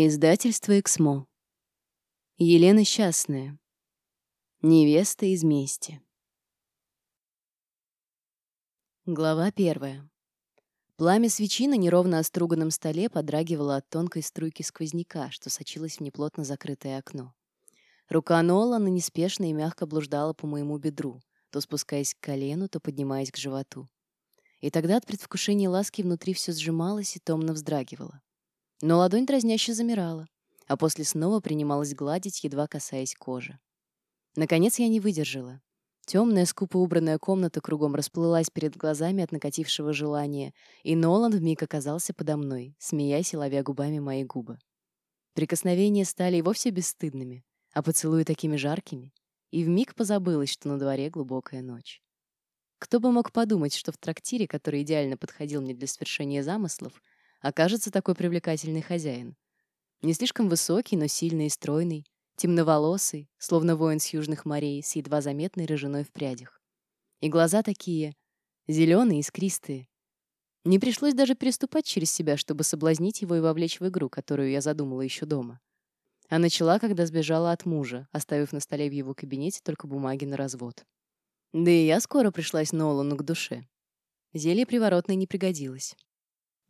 Издательство «Эксмо». Елена Счастная. Невеста из мести. Глава первая. Пламя свечи на неровно оструганном столе подрагивало от тонкой струйки сквозняка, что сочилось в неплотно закрытое окно. Рука Нолана неспешно и мягко блуждала по моему бедру, то спускаясь к колену, то поднимаясь к животу. И тогда от предвкушения ласки внутри все сжималось и томно вздрагивало. Но ладонь дразняще замирала, а после снова принималась гладить, едва касаясь кожи. Наконец я не выдержала. Темная, скупо убранная комната кругом расплылась перед глазами от накатившего желания, и Нолан вмиг оказался подо мной, смеясь и ловя губами мои губы. Прикосновения стали и вовсе бесстыдными, а поцелуи такими жаркими, и вмиг позабылась, что на дворе глубокая ночь. Кто бы мог подумать, что в трактире, который идеально подходил мне для свершения замыслов, окажется такой привлекательный хозяин. Не слишком высокий, но сильный и стройный, темноволосый, словно воин с южных морей, с едва заметной рыжиной в прядях. И глаза такие зеленые, искристые. Не пришлось даже переступать через себя, чтобы соблазнить его и вовлечь в игру, которую я задумала еще дома. А начала, когда сбежала от мужа, оставив на столе в его кабинете только бумаги на развод. Да и я скоро пришлась Нолану к душе. Зелье приворотное не пригодилось.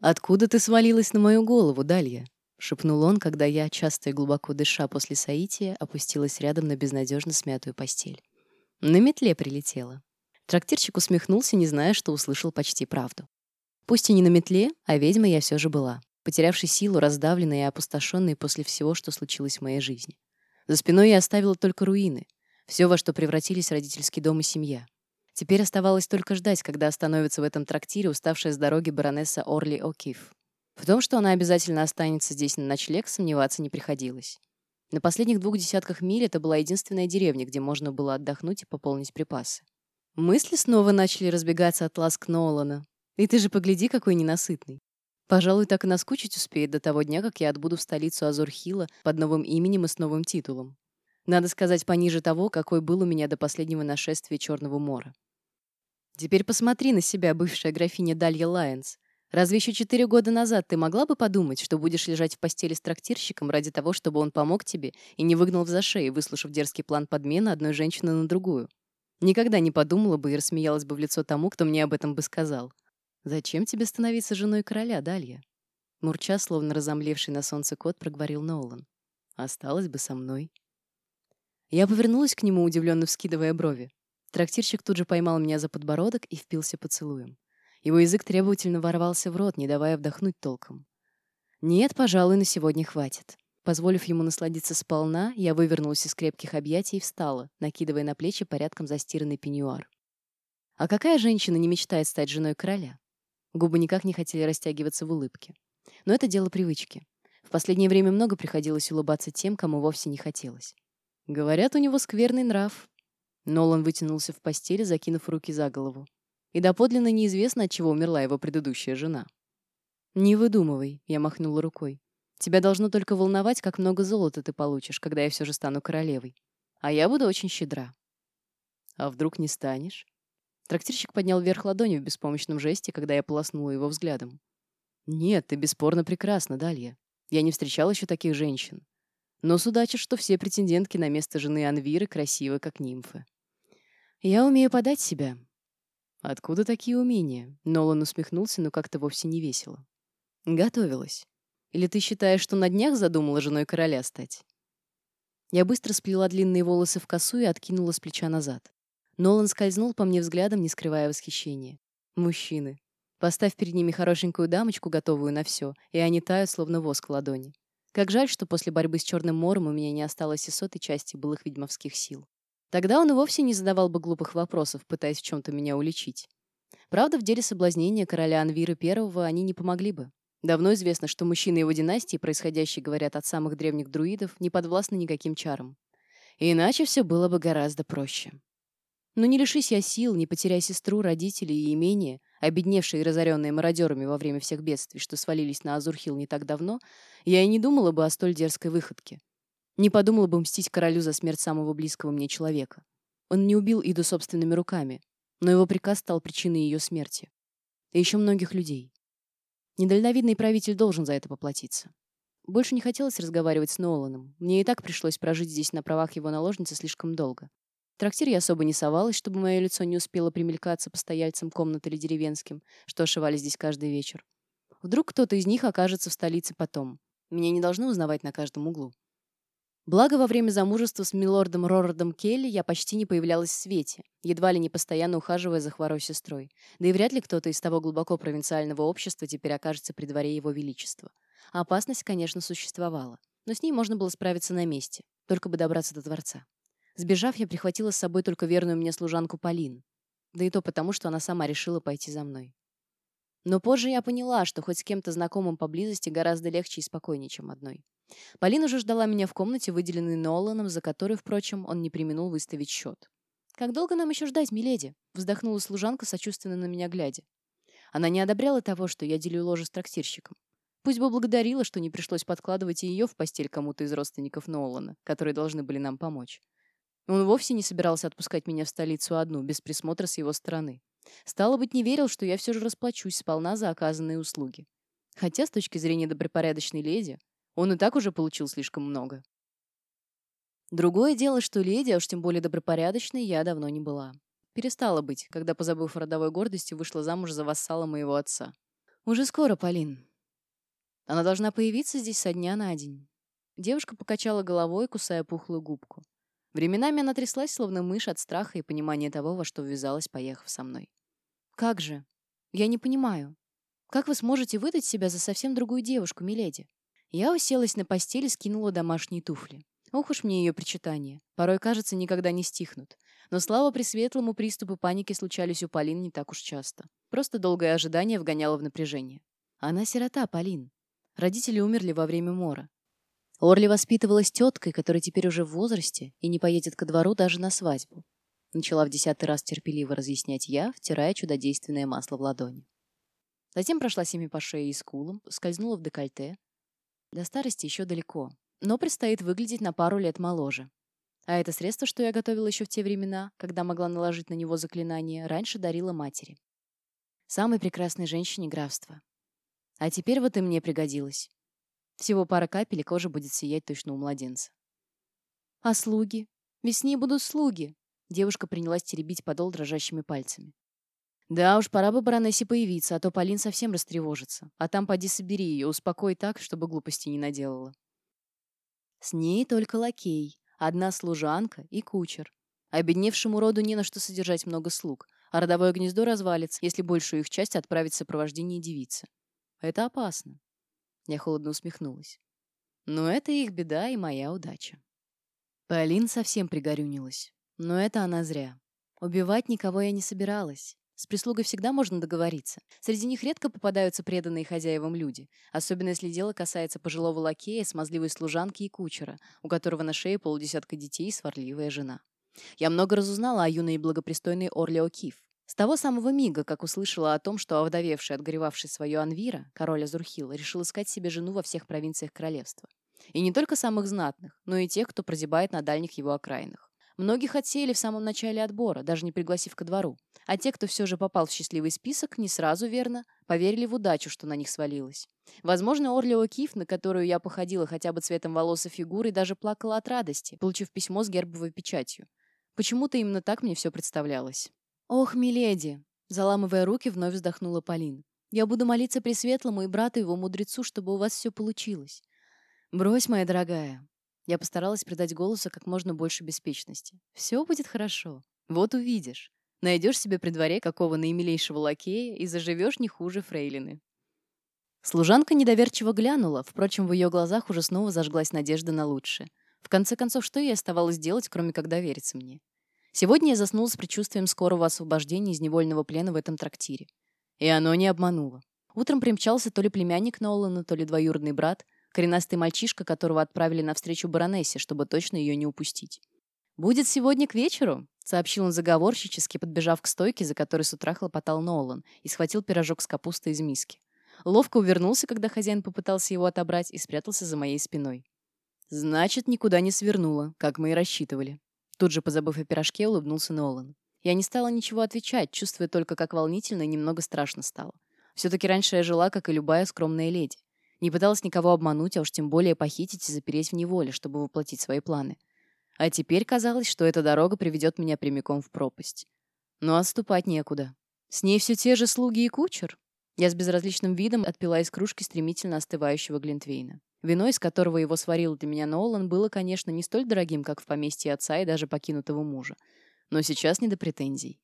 «Откуда ты свалилась на мою голову, Далья?» — шепнул он, когда я, часто и глубоко дыша после соития, опустилась рядом на безнадежно смятую постель. На метле прилетела. Трактирщик усмехнулся, не зная, что услышал почти правду. Пусть и не на метле, а ведьма я все же была, потерявшей силу, раздавленной и опустошенной после всего, что случилось в моей жизни. За спиной я оставила только руины, все, во что превратились родительский дом и семья. Теперь оставалось только ждать, когда остановится в этом трактире уставшая с дороги баронесса Орли О'Кив. В том, что она обязательно останется здесь на ночлег, сомневаться не приходилось. На последних двух десятках миль это была единственная деревня, где можно было отдохнуть и пополнить припасы. Мысли снова начали разбегаться от ласк Нолана. И ты же погляди, какой ненасытный. Пожалуй, так и наскучить успеет до того дня, как я отбуду в столицу Азурхила под новым именем и с новым титулом. Надо сказать, пониже того, какой был у меня до последнего нашествия Черного мора. Теперь посмотри на себя, бывшая графиня Далья Лайенс. Разве еще четыре года назад ты могла бы подумать, что будешь лежать в постели с трактирщиком ради того, чтобы он помог тебе и не выгнал в зашей, выслушав дерзкий план подмены одной женщины на другую? Никогда не подумала бы и рассмеялась бы в лицо тому, кто мне об этом бы сказал. «Зачем тебе становиться женой короля, Далья?» Мурча, словно разомлевший на солнце кот, проговорил Нолан. «Осталась бы со мной». Я повернулась к нему, удивленно вскидывая брови. Трактирщик тут же поймал меня за подбородок и впился поцелуем. Его язык требовательно ворвался в рот, не давая вдохнуть толком. Нет, пожалуй, на сегодня хватит. Позволив ему насладиться сполна, я вывернулась из крепких объятий и встала, накидывая на плечи порядком застиранный пеньюар. А какая женщина не мечтает стать женой короля? Губы никак не хотели растягиваться в улыбке. Но это дело привычки. В последнее время много приходилось улыбаться тем, кому вовсе не хотелось. Говорят, у него скверный нрав, Нолан вытянулся в постели, закинув руки за голову. И доподлинно неизвестно, от чего умерла его предыдущая жена. «Не выдумывай», — я махнула рукой. «Тебя должно только волновать, как много золота ты получишь, когда я все же стану королевой. А я буду очень щедра». «А вдруг не станешь?» Трактирщик поднял вверх ладони в беспомощном жесте, когда я полоснула его взглядом. «Нет, ты бесспорно прекрасна, Далья. Я не встречал еще таких женщин. Но судачишь, что все претендентки на место жены Анвиры красивы, как нимфы. Я умею подать себя. Откуда такие умения? Нолан усмехнулся, но как-то вовсе не весело. Готовилась. Или ты считаешь, что на днях задумала женой короля стать? Я быстро сплела длинные волосы в косу и откинула с плеча назад. Нолан скользнул по мне взглядом, не скрывая восхищения. Мужчины. Поставь перед ними хорошенькую дамочку, готовую на все, и они тают, словно воск в ладони. Как жаль, что после борьбы с Черным морем у меня не осталось и сотой части былых ведьмовских сил. Тогда он и вовсе не задавал бы глупых вопросов, пытаясь в чем-то меня уличить. Правда, в деле соблазнения короля Анвира I они не помогли бы. Давно известно, что мужчины его династии, происходящие, говорят, от самых древних друидов, не подвластны никаким чарам. И иначе все было бы гораздо проще. Но не лишись я сил, не потеряй сестру, родителей и имения, обедневшие и разоренные мародерами во время всех бедствий, что свалились на Азурхил не так давно, я и не думала бы о столь дерзкой выходке. Не подумала бы мстить королю за смерть самого близкого мне человека. Он не убил Иду собственными руками, но его приказ стал причиной ее смерти. И еще многих людей. Недальновидный правитель должен за это поплатиться. Больше не хотелось разговаривать с Ноланом. Мне и так пришлось прожить здесь на правах его наложницы слишком долго. В трактир я особо не совалась, чтобы мое лицо не успело примелькаться постояльцам комнаты или деревенским, что ошивали здесь каждый вечер. Вдруг кто-то из них окажется в столице потом. Меня не должны узнавать на каждом углу. Благо, во время замужества с милордом Рорардом Келли я почти не появлялась в свете, едва ли не постоянно ухаживая за хворой сестрой. Да и вряд ли кто-то из того глубоко провинциального общества теперь окажется при дворе его величества. опасность, конечно, существовала, но с ней можно было справиться на месте, только бы добраться до дворца. Сбежав, я прихватила с собой только верную мне служанку Полин. Да и то потому, что она сама решила пойти за мной. Но позже я поняла, что хоть с кем-то знакомым поблизости гораздо легче и спокойнее, чем одной. Полина уже ждала меня в комнате, выделенной Ноланом, за которой, впрочем, он не применул выставить счет. «Как долго нам еще ждать, миледи?» — вздохнула служанка, сочувственно на меня глядя. Она не одобряла того, что я делю ложе с трактирщиком. Пусть бы благодарила, что не пришлось подкладывать ее в постель кому-то из родственников Нолана, которые должны были нам помочь. Он вовсе не собирался отпускать меня в столицу одну, без присмотра с его стороны. Стало быть, не верил, что я все же расплачусь сполна за оказанные услуги. Хотя, с точки зрения добропорядочной леди, он и так уже получил слишком много. Другое дело, что леди, а уж тем более добропорядочной, я давно не была. Перестала быть, когда, позабыв о родовой гордости, вышла замуж за вассала моего отца. Уже скоро, Полин. Она должна появиться здесь со дня на день. Девушка покачала головой, кусая пухлую губку. Временами она тряслась, словно мышь от страха и понимания того, во что ввязалась, поехав со мной. «Как же? Я не понимаю. Как вы сможете выдать себя за совсем другую девушку, миледи?» Я уселась на постель и скинула домашние туфли. Ох уж мне ее причитания. Порой, кажется, никогда не стихнут. Но слава пресветлому приступы паники случались у Полин не так уж часто. Просто долгое ожидание вгоняло в напряжение. Она сирота, Полин. Родители умерли во время мора. Орли воспитывалась теткой, которая теперь уже в возрасте и не поедет ко двору даже на свадьбу. Начала в десятый раз терпеливо разъяснять я, втирая чудодейственное масло в ладони. Затем прошла семи по шее и скулам, скользнула в декольте, до старости еще далеко, но предстоит выглядеть на пару лет моложе. А это средство, что я готовила еще в те времена, когда могла наложить на него заклинание, раньше дарила матери. Самой прекрасной женщине графства. А теперь вот и мне пригодилось. Всего пара капель, и кожа будет сиять точно у младенца. «А слуги? Ведь будут слуги!» Девушка принялась теребить подол дрожащими пальцами. Да уж, пора бы баронессе появиться, а то Полин совсем растревожится. А там поди собери ее, успокой так, чтобы глупости не наделала. С ней только лакей, одна служанка и кучер. Обедневшему роду не на что содержать много слуг, а родовое гнездо развалится, если большую их часть отправить в сопровождение девицы. Это опасно. Я холодно усмехнулась. Но это их беда и моя удача. Полин совсем пригорюнилась. Но это она зря. Убивать никого я не собиралась. С прислугой всегда можно договориться. Среди них редко попадаются преданные хозяевам люди, особенно если дело касается пожилого лакея, смазливой служанки и кучера, у которого на шее полудесятка детей и сварливая жена. Я много разузнала о юной и благопристойной Орле О'Кив. С того самого мига, как услышала о том, что овдовевший, отгоревавший свое Анвира, король Азурхил, решил искать себе жену во всех провинциях королевства. И не только самых знатных, но и тех, кто прозябает на дальних его окраинах. Многих отсеяли в самом начале отбора, даже не пригласив ко двору. А те, кто все же попал в счастливый список, не сразу верно, поверили в удачу, что на них свалилось. Возможно, Орлио Киф, на которую я походила хотя бы цветом волос и фигуры, даже плакала от радости, получив письмо с гербовой печатью. Почему-то именно так мне все представлялось. «Ох, миледи!» Заламывая руки, вновь вздохнула Полин. «Я буду молиться Пресветлому и брату его мудрецу, чтобы у вас все получилось. Брось, моя дорогая, я постаралась придать голосу как можно больше беспечности. «Все будет хорошо. Вот увидишь. Найдешь себе при дворе какого наимилейшего лакея и заживешь не хуже фрейлины». Служанка недоверчиво глянула, впрочем, в ее глазах уже снова зажглась надежда на лучшее. В конце концов, что ей оставалось делать, кроме как довериться мне? Сегодня я заснула с предчувствием скорого освобождения из невольного плена в этом трактире. И оно не обмануло. Утром примчался то ли племянник Нолана, то ли двоюродный брат — коренастый мальчишка, которого отправили навстречу баронессе, чтобы точно ее не упустить. «Будет сегодня к вечеру», — сообщил он заговорщически, подбежав к стойке, за которой с утра хлопотал Нолан, и схватил пирожок с капустой из миски. Ловко увернулся, когда хозяин попытался его отобрать, и спрятался за моей спиной. «Значит, никуда не свернула, как мы и рассчитывали». Тут же, позабыв о пирожке, улыбнулся Нолан. Я не стала ничего отвечать, чувствуя только, как волнительно и немного страшно стало. Все-таки раньше я жила, как и любая скромная леди. Не пыталась никого обмануть, а уж тем более похитить и запереть в неволе, чтобы воплотить свои планы. А теперь казалось, что эта дорога приведет меня прямиком в пропасть. Но отступать некуда. С ней все те же слуги и кучер. Я с безразличным видом отпила из кружки стремительно остывающего Глинтвейна. Вино, из которого его сварил для меня Нолан, было, конечно, не столь дорогим, как в поместье отца и даже покинутого мужа. Но сейчас не до претензий.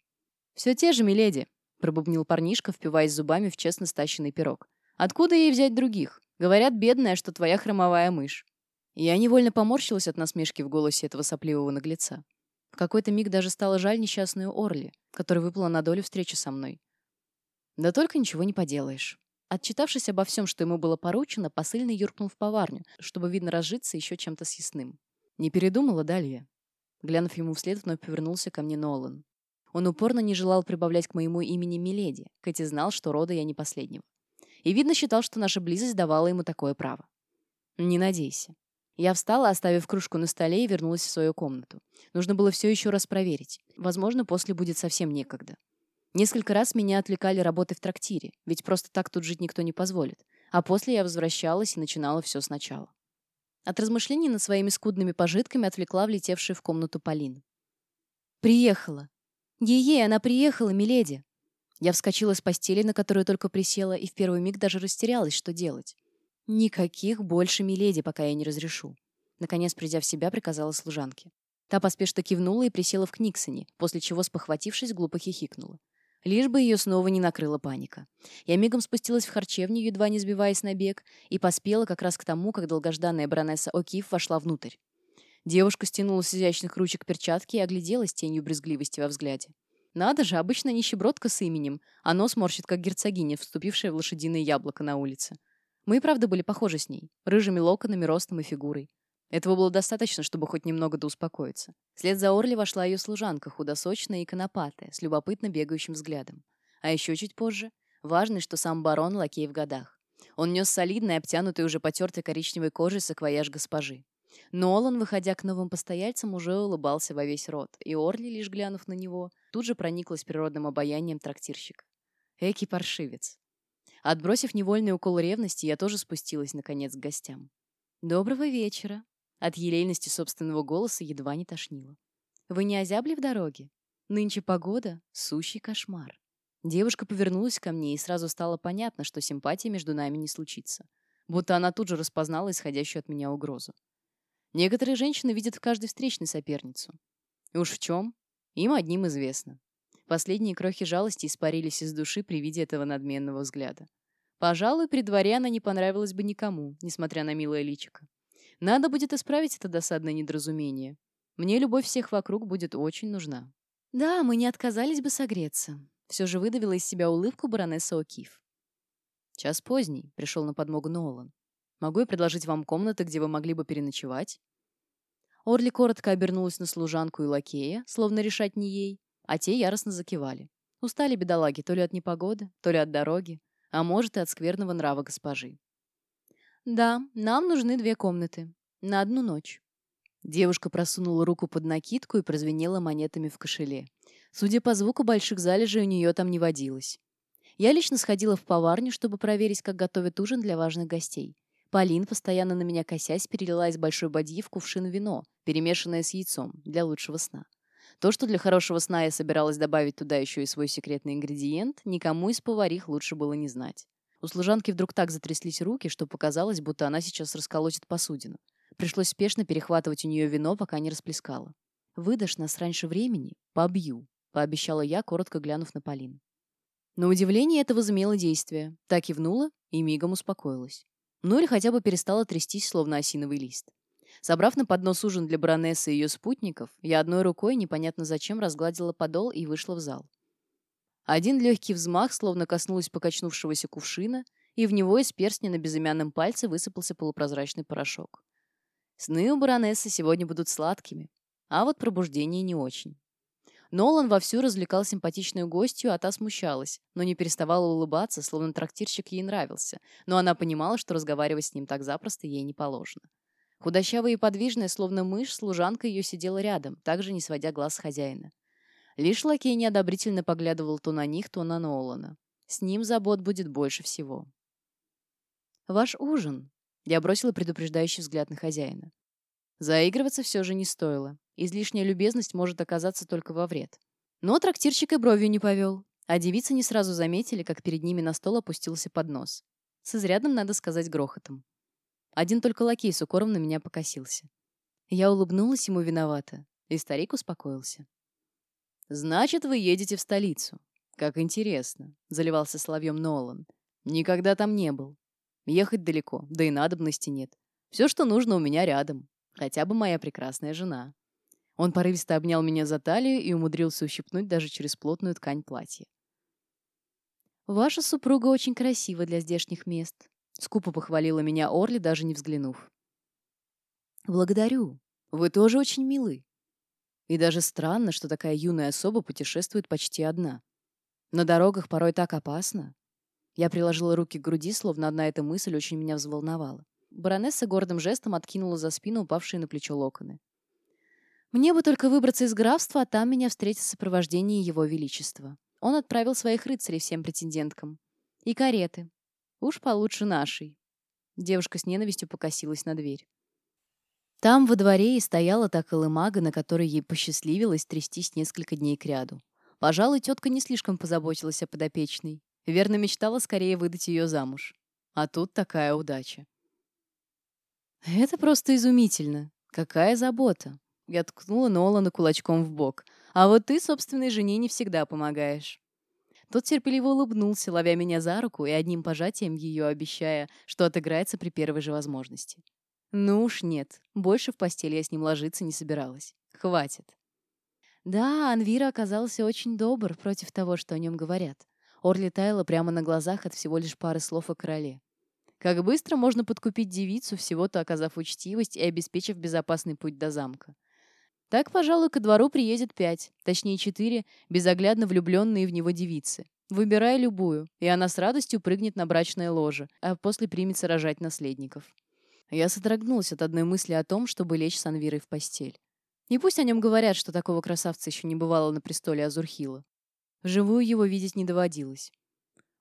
«Все те же, миледи», — пробубнил парнишка, впиваясь зубами в честно стащенный пирог. «Откуда ей взять других? Говорят, бедная, что твоя хромовая мышь». Я невольно поморщилась от насмешки в голосе этого сопливого наглеца. В какой-то миг даже стало жаль несчастную Орли, которая выпала на долю встречи со мной. Да только ничего не поделаешь. Отчитавшись обо всем, что ему было поручено, посыльный юркнул в поварню, чтобы, видно, разжиться еще чем-то съестным. Не передумала Далья. Глянув ему вслед, вновь повернулся ко мне Нолан. Он упорно не желал прибавлять к моему имени Миледи, хоть и знал, что рода я не последнего. И, видно, считал, что наша близость давала ему такое право. Не надейся. Я встала, оставив кружку на столе, и вернулась в свою комнату. Нужно было все еще раз проверить. Возможно, после будет совсем некогда. Несколько раз меня отвлекали работы в трактире, ведь просто так тут жить никто не позволит. А после я возвращалась и начинала все сначала. От размышлений над своими скудными пожитками отвлекла влетевшая в комнату Полин. «Приехала! Ей-ей, она приехала, миледи!» Я вскочила с постели, на которую только присела, и в первый миг даже растерялась, что делать. «Никаких больше миледи, пока я не разрешу». Наконец, придя в себя, приказала служанке. Та поспешно кивнула и присела в Книксоне, после чего, спохватившись, глупо хихикнула. Лишь бы ее снова не накрыла паника. Я мигом спустилась в харчевню, едва не сбиваясь на бег, и поспела как раз к тому, как долгожданная баронесса О'Кив вошла внутрь. Девушка стянула с изящных ручек перчатки и огляделась тенью брезгливости во взгляде. Надо же, обычно нищебродка с именем, а нос морщит, как герцогиня, вступившая в лошадиное яблоко на улице. Мы и правда были похожи с ней, рыжими локонами, ростом и фигурой. Этого было достаточно, чтобы хоть немного да успокоиться. Вслед за Орли вошла ее служанка, худосочная и конопатая, с любопытно бегающим взглядом. А еще чуть позже — важный, что сам барон лакей в годах. Он нес солидный, обтянутый уже потертой коричневой кожей саквояж госпожи. Нолан, выходя к новым постояльцам, уже улыбался во весь рот, и Орли, лишь глянув на него, тут же прониклась природным обаянием трактирщика. Эки паршивец. Отбросив невольный укол ревности, я тоже спустилась, наконец, к гостям. «Доброго вечера», от елейности собственного голоса едва не тошнило. «Вы не озябли в дороге? Нынче погода — сущий кошмар». Девушка повернулась ко мне, и сразу стало понятно, что симпатия между нами не случится. Будто она тут же распознала исходящую от меня угрозу. Некоторые женщины видят в каждой встречной соперницу. И уж в чем? Им одним известно. Последние крохи жалости испарились из души при виде этого надменного взгляда. Пожалуй, при дворе она не понравилась бы никому, несмотря на милое личико. Надо будет исправить это досадное недоразумение. Мне любовь всех вокруг будет очень нужна. Да, мы не отказались бы согреться. Все же выдавила из себя улыбку баронесса О'Кив. Час поздний, пришел на подмогу Нолан. Могу я предложить вам комнаты, где вы могли бы переночевать? Орли коротко обернулась на служанку и лакея, словно решать не ей, а те яростно закивали. Устали бедолаги то ли от непогоды, то ли от дороги, а может и от скверного нрава госпожи. «Да, нам нужны две комнаты. На одну ночь». Девушка просунула руку под накидку и прозвенела монетами в кошеле. Судя по звуку, больших залежей у нее там не водилось. Я лично сходила в поварню, чтобы проверить, как готовят ужин для важных гостей. Полин, постоянно на меня косясь, перелила из большой бадьи в кувшин вино, перемешанное с яйцом, для лучшего сна. То, что для хорошего сна я собиралась добавить туда еще и свой секретный ингредиент, никому из поварих лучше было не знать. У служанки вдруг так затряслись руки, что показалось, будто она сейчас расколотит посудину. Пришлось спешно перехватывать у нее вино, пока не расплескала. «Выдашь нас раньше времени? Побью», — пообещала я, коротко глянув на Полин. На удивление это возымело действие. Так кивнула и мигом успокоилась. Ну или хотя бы перестала трястись, словно осиновый лист. Собрав на поднос ужин для баронессы и ее спутников, я одной рукой, непонятно зачем, разгладила подол и вышла в зал. Один легкий взмах словно коснулась покачнувшегося кувшина, и в него из перстня на безымянном пальце высыпался полупрозрачный порошок. Сны у баронессы сегодня будут сладкими, а вот пробуждение не очень. Нолан вовсю развлекал симпатичную гостью, а та смущалась, но не переставала улыбаться, словно трактирщик ей нравился, но она понимала, что разговаривать с ним так запросто ей не положено. Худощавая и подвижная, словно мышь, служанка ее сидела рядом, также не сводя глаз с хозяина. Лишь лакей неодобрительно поглядывал то на них, то на Нолана. С ним забот будет больше всего. «Ваш ужин». Я бросила предупреждающий взгляд на хозяина. Заигрываться все же не стоило. Излишняя любезность может оказаться только во вред. Но трактирщик и бровью не повел, а девицы не сразу заметили, как перед ними на стол опустился поднос. С изрядным, надо сказать, грохотом. Один только лакей с укором на меня покосился. Я улыбнулась ему виновата, и старик успокоился. «Значит, вы едете в столицу. Как интересно», — заливался соловьем Нолан. «Никогда там не был. Ехать далеко, да и надобности нет. Все, что нужно, у меня рядом. Хотя бы моя прекрасная жена. Он порывисто обнял меня за талию и умудрился ущипнуть даже через плотную ткань платья. «Ваша супруга очень красива для здешних мест», — скупо похвалила меня Орли, даже не взглянув. «Благодарю. Вы тоже очень милы. И даже странно, что такая юная особа путешествует почти одна. На дорогах порой так опасно. Я приложила руки к груди, словно одна эта мысль очень меня взволновала. Баронесса гордым жестом откинула за спину упавшие на плечо локоны. «Мне бы только выбраться из графства, а там меня встретит сопровождение его величества. Он отправил своих рыцарей всем претенденткам. И кареты. Уж получше нашей». Девушка с ненавистью покосилась на дверь. Там во дворе и стояла та колымага, на которой ей посчастливилось трястись несколько дней кряду. Пожалуй, тетка не слишком позаботилась о подопечной. Верно мечтала скорее выдать ее замуж. А тут такая удача. «Это просто изумительно. Какая забота!» Я ткнула Нолана кулачком в бок. «А вот ты собственной жене не всегда помогаешь». Тот терпеливо улыбнулся, ловя меня за руку и одним пожатием ее обещая, что отыграется при первой же возможности. Ну уж нет, больше в постель я с ним ложиться не собиралась. Хватит. Да, Анвира оказался очень добр против того, что о нем говорят. Орли таяла прямо на глазах от всего лишь пары слов о короле. Как быстро можно подкупить девицу, всего-то оказав учтивость и обеспечив безопасный путь до замка. Так, пожалуй, ко двору приедет пять, точнее четыре, безоглядно влюбленные в него девицы. Выбирай любую, и она с радостью прыгнет на брачное ложе, а после примется рожать наследников. Я содрогнулся от одной мысли о том, чтобы лечь с Анвирой в постель. И пусть о нем говорят, что такого красавца еще не бывало на престоле Азурхила. Вживую его видеть не доводилось.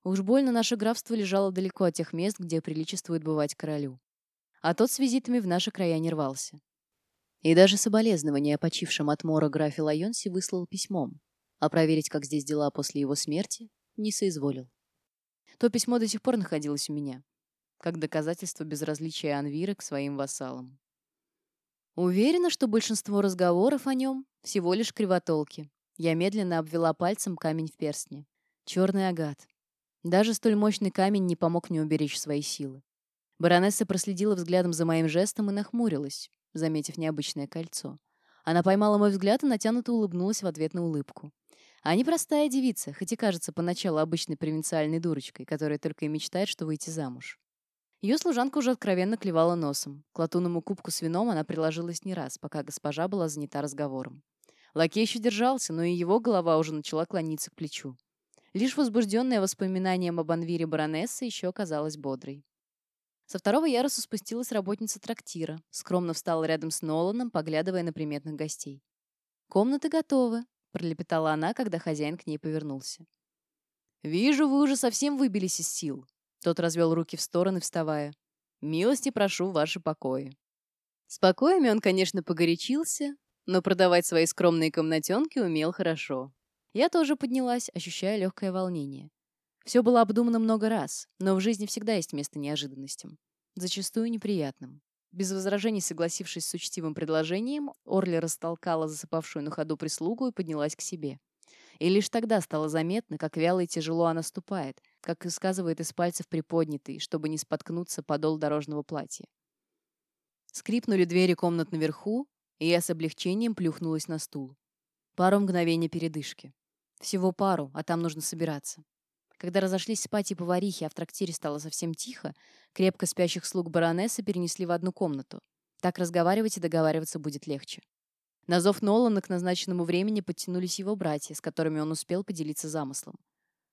Уж больно наше графство лежало далеко от тех мест, где приличествует бывать королю. А тот с визитами в наши края не рвался. И даже соболезнования почившим от мора графе Лайонси выслал письмом, а проверить, как здесь дела после его смерти, не соизволил. То письмо до сих пор находилось у меня, как доказательство безразличия Анвиры к своим вассалам. Уверена, что большинство разговоров о нем всего лишь кривотолки. Я медленно обвела пальцем камень в перстне. Черный агат. Даже столь мощный камень не помог мне уберечь свои силы. Баронесса проследила взглядом за моим жестом и нахмурилась, заметив необычное кольцо. Она поймала мой взгляд и натянуто улыбнулась в ответ на улыбку. А непростая девица, хоть и кажется поначалу обычной провинциальной дурочкой, которая только и мечтает, что выйти замуж. Ее служанка уже откровенно клевала носом. К латунному кубку с вином она приложилась не раз, пока госпожа была занята разговором. Лакей еще держался, но и его голова уже начала клониться к плечу. Лишь возбужденная воспоминанием об Анвире баронесса еще оказалась бодрой. Со второго яруса спустилась работница трактира, скромно встала рядом с Ноланом, поглядывая на приметных гостей. «Комнаты готовы», — пролепетала она, когда хозяин к ней повернулся. «Вижу, вы уже совсем выбились из сил», — тот развел руки в стороны, вставая. «Милости прошу ваши покои». С покоями он, конечно, погорячился, но продавать свои скромные комнатенки умел хорошо. Я тоже поднялась, ощущая легкое волнение. Все было обдумано много раз, но в жизни всегда есть место неожиданностям. Зачастую неприятным. Без возражений согласившись с учтивым предложением, Орли растолкала засыпавшую на ходу прислугу и поднялась к себе. И лишь тогда стало заметно, как вяло и тяжело она ступает, как сказывает из пальцев приподнятый, чтобы не споткнуться подол дорожного платья. Скрипнули двери комнат наверху, и я с облегчением плюхнулась на стул. Пару мгновений передышки. Всего пару, а там нужно собираться. Когда разошлись спать и поварихи, а в трактире стало совсем тихо, крепко спящих слуг баронессы перенесли в одну комнату. Так разговаривать и договариваться будет легче. На зов Нолана к назначенному времени подтянулись его братья, с которыми он успел поделиться замыслом.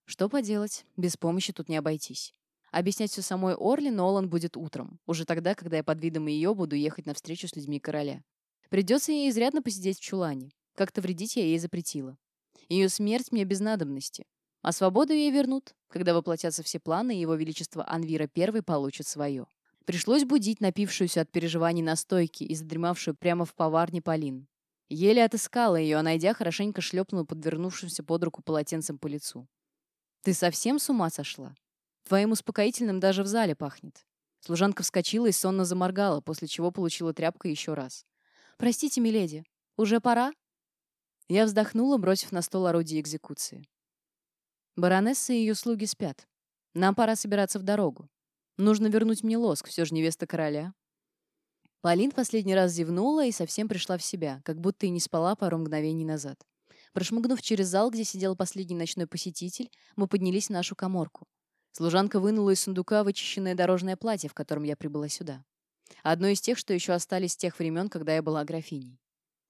Что поделать, без помощи тут не обойтись. Объяснять все самой Орли Нолан будет утром, уже тогда, когда я под видом ее буду ехать на встречу с людьми короля. Придется ей изрядно посидеть в чулане. Как-то вредить я ей запретила. Ее смерть мне без надобности. А свободу ей вернут, когда воплотятся все планы, и его величество Анвира I получит свое. Пришлось будить напившуюся от переживаний настойки и задремавшую прямо в поварне Полин. Еле отыскала ее, а найдя, хорошенько шлепнула подвернувшимся под руку полотенцем по лицу. «Ты совсем с ума сошла? Твоим успокоительным даже в зале пахнет». Служанка вскочила и сонно заморгала, после чего получила тряпкой еще раз. «Простите, миледи, уже пора?» Я вздохнула, бросив на стол орудие экзекуции. Баронесса и ее слуги спят. Нам пора собираться в дорогу. Нужно вернуть мне лоск, все же невеста короля. Полин последний раз зевнула и совсем пришла в себя, как будто и не спала пару мгновений назад. Прошмыгнув через зал, где сидел последний ночной посетитель, мы поднялись в нашу коморку. Служанка вынула из сундука вычищенное дорожное платье, в котором я прибыла сюда. Одно из тех, что еще остались с тех времен, когда я была графиней.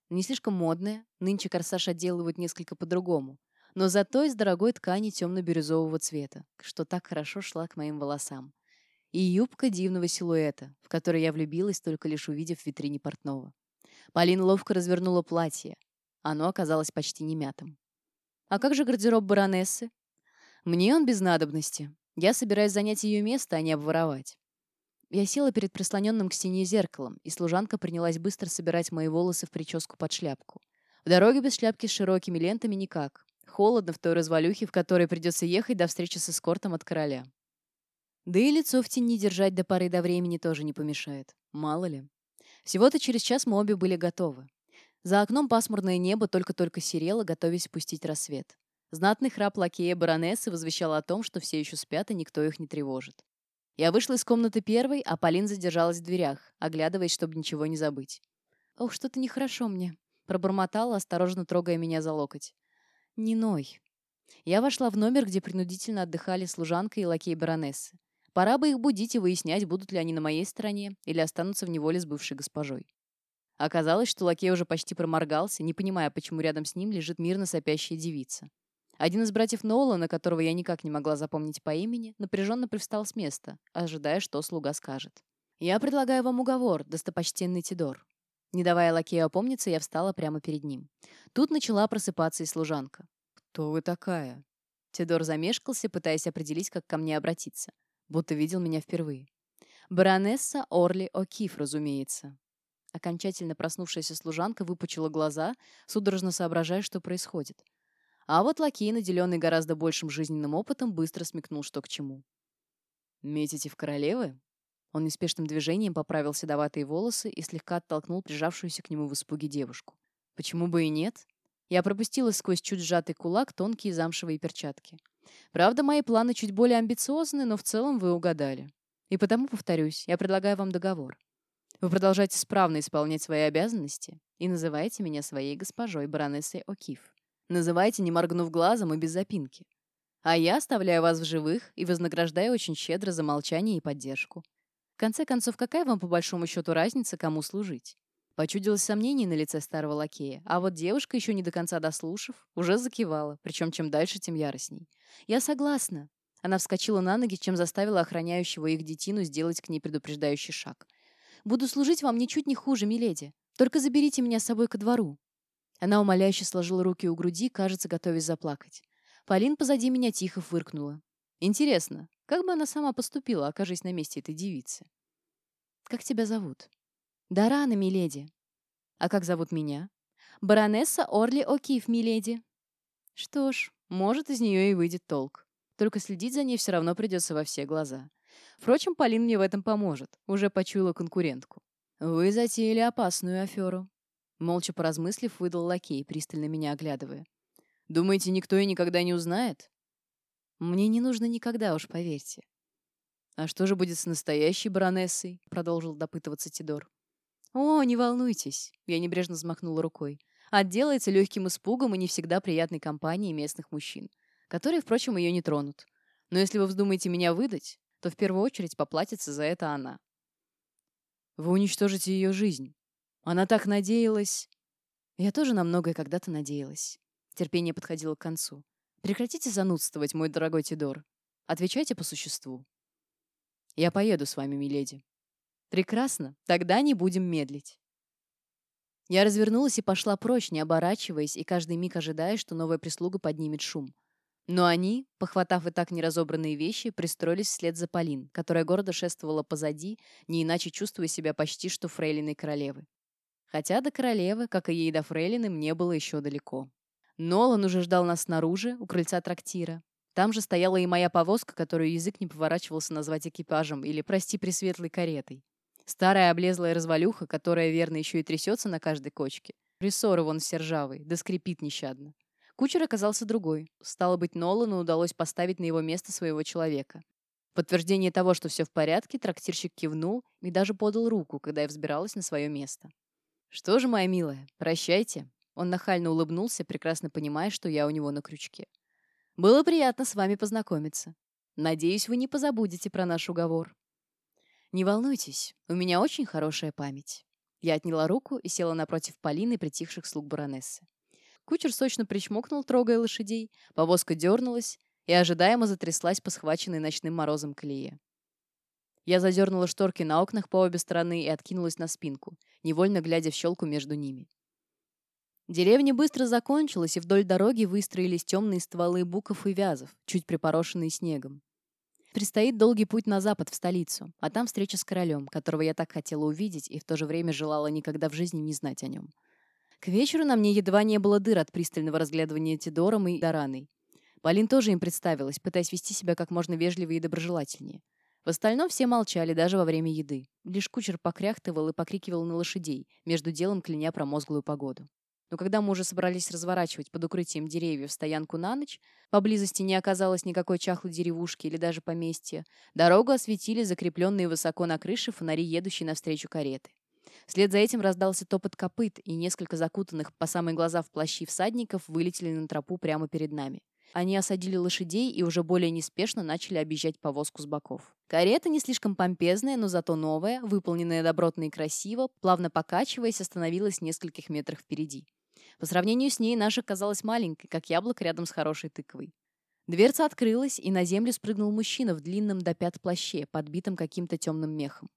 Не слишком модное, нынче корсаж отделывают несколько по-другому, но зато из дорогой ткани темно-бирюзового цвета, что так хорошо шла к моим волосам и юбка дивного силуэта, в который я влюбилась, только лишь увидев в витрине портного. Полин ловко развернула платье. Оно оказалось почти не мятым. «А как же гардероб баронессы?» «Мне он без надобности. Я собираюсь занять ее место, а не обворовать». Я села перед прислоненным к стене зеркалом, и служанка принялась быстро собирать мои волосы в прическу под шляпку. В дороге без шляпки с широкими лентами никак. Холодно в той развалюхе, в которой придется ехать до встречи с эскортом от короля. Да и лицо в тени держать до поры до времени тоже не помешает. Мало ли. Всего-то через час мы обе были готовы. За окном пасмурное небо только-только серело, готовясь спустить рассвет. Знатный храп лакея баронессы возвещал о том, что все еще спят, и никто их не тревожит. Я вышла из комнаты первой, а Полин задержалась в дверях, оглядываясь, чтобы ничего не забыть. «Ох, что-то нехорошо мне», — пробормотала, осторожно трогая меня за локоть. «Не ной». Я вошла в номер, где принудительно отдыхали служанка и лакей баронессы. Пора бы их будить и выяснять, будут ли они на моей стороне или останутся в неволе с бывшей госпожой. Оказалось, что лакей уже почти проморгался, не понимая, почему рядом с ним лежит мирно сопящая девица. Один из братьев Нолана, которого я никак не могла запомнить по имени, напряженно привстал с места, ожидая, что слуга скажет. «Я предлагаю вам уговор, достопочтенный Тидор». Не давая лакею опомниться, я встала прямо перед ним. Тут начала просыпаться и служанка. «Кто вы такая?» Тидор замешкался, пытаясь определить, как ко мне обратиться будто видел меня впервые. Баронесса Орли О'Киф, разумеется. Окончательно проснувшаяся служанка выпучила глаза, судорожно соображая, что происходит. А вот лакей, наделенный гораздо большим жизненным опытом, быстро смекнул, что к чему. «Метите в королевы?» Он неспешным движением поправил седоватые волосы и слегка оттолкнул прижавшуюся к нему в испуге девушку. «Почему бы и нет?» Я пропустила сквозь чуть сжатый кулак тонкие замшевые перчатки. Правда, мои планы чуть более амбициозны, но в целом вы угадали. И потому, повторюсь, я предлагаю вам договор. Вы продолжаете справно исполнять свои обязанности и называете меня своей госпожой, баронессой О'Кив. Называйте, не моргнув глазом и без запинки. А я оставляю вас в живых и вознаграждаю очень щедро за молчание и поддержку. Конце концов, какая вам по большому счету разница, кому служить? Почудилось сомнение на лице старого лакея, а вот девушка, еще не до конца дослушав, уже закивала, причем чем дальше, тем яростней. «Я согласна». Она вскочила на ноги, чем заставила охраняющего их детину сделать к ней предупреждающий шаг. «Буду служить вам ничуть не хуже, миледи. Только заберите меня с собой ко двору». Она умоляюще сложила руки у груди, кажется, готовясь заплакать. Полин позади меня тихо фыркнула. «Интересно, как бы она сама поступила, окажись на месте этой девицы?» «Как тебя зовут?» «Да рано, миледи». «А как зовут меня?» «Баронесса Орли О'Кив, миледи». Что ж, может, из нее и выйдет толк. Только следить за ней все равно придется во все глаза. Впрочем, Полин мне в этом поможет. Уже почуяла конкурентку. «Вы затеяли опасную аферу». Молча поразмыслив, выдал лакей, пристально меня оглядывая. «Думаете, никто и никогда не узнает?» «Мне не нужно никогда, уж поверьте». «А что же будет с настоящей баронессой?» — продолжил допытываться Тидор. «О, не волнуйтесь», — я небрежно взмахнула рукой. «Отделается легким испугом и не всегда приятной компанией местных мужчин, которые, впрочем, ее не тронут. Но если вы вздумаете меня выдать, то в первую очередь поплатится за это она». «Вы уничтожите ее жизнь. Она так надеялась...» «Я тоже на многое когда-то надеялась». Терпение подходило к концу. «Прекратите занудствовать, мой дорогой Тидор. Отвечайте по существу». «Я поеду с вами, миледи», Прекрасно, тогда не будем медлить. Я развернулась и пошла прочь, не оборачиваясь и каждый миг ожидая, что новая прислуга поднимет шум. Но они, похватав и так неразобранные вещи, пристроились вслед за Полин, которая гордо шествовала позади, не иначе чувствуя себя почти что фрейлиной королевы. Хотя до королевы, как и ей до фрейлины, мне было еще далеко. Нолан уже ждал нас снаружи, у крыльца трактира. Там же стояла и моя повозка, которую язык не поворачивался назвать экипажем или, прости, пресветлой каретой. Старая облезлая развалюха, которая, верно, еще и трясется на каждой кочке. Рессоры вон все ржавый, да скрипит нещадно. Кучер оказался другой. Стало быть, Нолану удалось поставить на его место своего человека. В подтверждение того, что все в порядке, трактирщик кивнул и даже подал руку, когда я взбиралась на свое место. «Что же, моя милая, прощайте». Он нахально улыбнулся, прекрасно понимая, что я у него на крючке. «Было приятно с вами познакомиться. Надеюсь, вы не позабудете про наш уговор». «Не волнуйтесь, у меня очень хорошая память». Я отняла руку и села напротив Полины, притихших слуг баронессы. Кучер сочно причмокнул, трогая лошадей, повозка дернулась и ожидаемо затряслась по схваченной ночным морозом колее. Я задернула шторки на окнах по обе стороны и откинулась на спинку, невольно глядя в щелку между ними. Деревня быстро закончилась, и вдоль дороги выстроились темные стволы буков и вязов, чуть припорошенные снегом. Предстоит долгий путь на запад, в столицу, а там встреча с королем, которого я так хотела увидеть и в то же время желала никогда в жизни не знать о нем. К вечеру на мне едва не было дыр от пристального разглядывания Тидором и Дораной. Полин тоже им представилась, пытаясь вести себя как можно вежливее и доброжелательнее. В остальном все молчали, даже во время еды. Лишь кучер покряхтывал и покрикивал на лошадей, между делом кляня промозглую погоду. Но когда мы уже собрались разворачивать под укрытием деревьев стоянку на ночь, поблизости не оказалось никакой чахлой деревушки или даже поместья, дорогу осветили закрепленные высоко на крыше фонари, едущие навстречу кареты. Вслед за этим раздался топот копыт, и несколько закутанных по самые глаза в плащи всадников вылетели на тропу прямо перед нами. Они осадили лошадей и уже более неспешно начали объезжать повозку с боков. Карета не слишком помпезная, но зато новая, выполненная добротно и красиво, плавно покачиваясь, остановилась в нескольких метрах впереди. По сравнению с ней наша казалась маленькой, как яблоко рядом с хорошей тыквой. Дверца открылась, и на землю спрыгнул мужчина в длинном до пят плаще, подбитом каким-то темным мехом.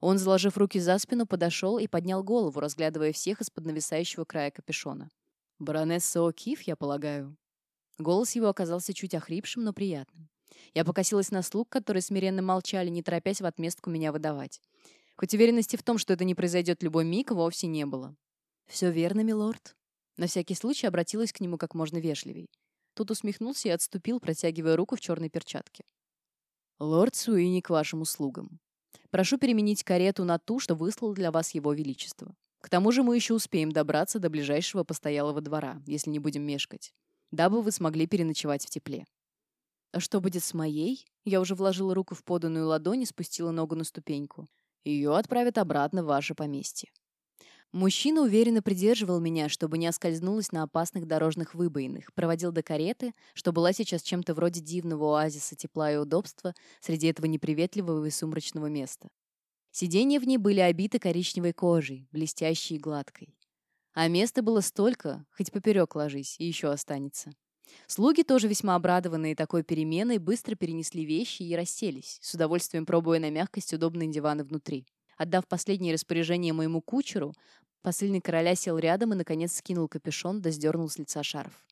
Он, заложив руки за спину, подошел и поднял голову, разглядывая всех из-под нависающего края капюшона. «Баронесса О'Кив, я полагаю?» Голос его оказался чуть охрипшим, но приятным. Я покосилась на слуг, которые смиренно молчали, не торопясь в отместку меня выдавать. Хоть уверенности в том, что это не произойдет любой миг, вовсе не было. «Все верно, милорд». На всякий случай обратилась к нему как можно вежливей. Тут усмехнулся и отступил, протягивая руку в черной перчатке. «Лорд Суини к вашим услугам. Прошу переменить карету на ту, что выслал для вас его величество. К тому же мы еще успеем добраться до ближайшего постоялого двора, если не будем мешкать, дабы вы смогли переночевать в тепле. А что будет с моей? Я уже вложила руку в поданную ладонь и спустила ногу на ступеньку. Ее отправят обратно в ваше поместье. Мужчина уверенно придерживал меня, чтобы не оскользнулась на опасных дорожных выбоинах, проводил до кареты, что была сейчас чем-то вроде дивного оазиса тепла и удобства среди этого неприветливого и сумрачного места. Сиденья в ней были обиты коричневой кожей, блестящей и гладкой. А места было столько, хоть поперек ложись, и еще останется. Слуги, тоже весьма обрадованные такой переменой, быстро перенесли вещи и расселись, с удовольствием пробуя на мягкость удобные диваны внутри. Отдав последнее распоряжение моему кучеру, посыльный короля сел рядом и, наконец, скинул капюшон да сдернул с лица шарф.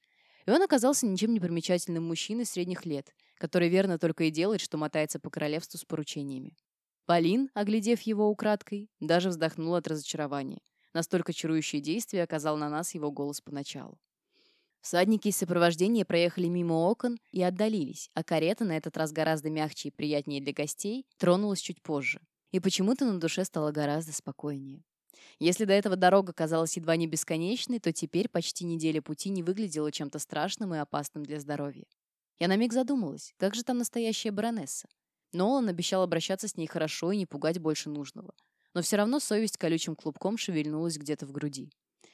И он оказался ничем не примечательным мужчиной средних лет, который верно только и делает, что мотается по королевству с поручениями. Полин, оглядев его украдкой, даже вздохнула от разочарования. Настолько чарующее действие оказал на нас его голос поначалу. Всадники из сопровождения проехали мимо окон и отдалились, а карета, на этот раз гораздо мягче и приятнее для гостей, тронулась чуть позже и почему-то на душе стало гораздо спокойнее. Если до этого дорога казалась едва не бесконечной, то теперь почти неделя пути не выглядела чем-то страшным и опасным для здоровья. Я на миг задумалась, как же там настоящая баронесса? Нолан обещал обращаться с ней хорошо и не пугать больше нужного. Но все равно совесть колючим клубком шевельнулась где-то в груди.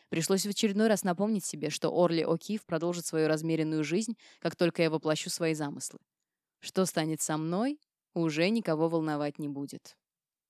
Пришлось в очередной раз напомнить себе, что Орли О'Кив продолжит свою размеренную жизнь, как только я воплощу свои замыслы. Что станет со мной, уже никого волновать не будет.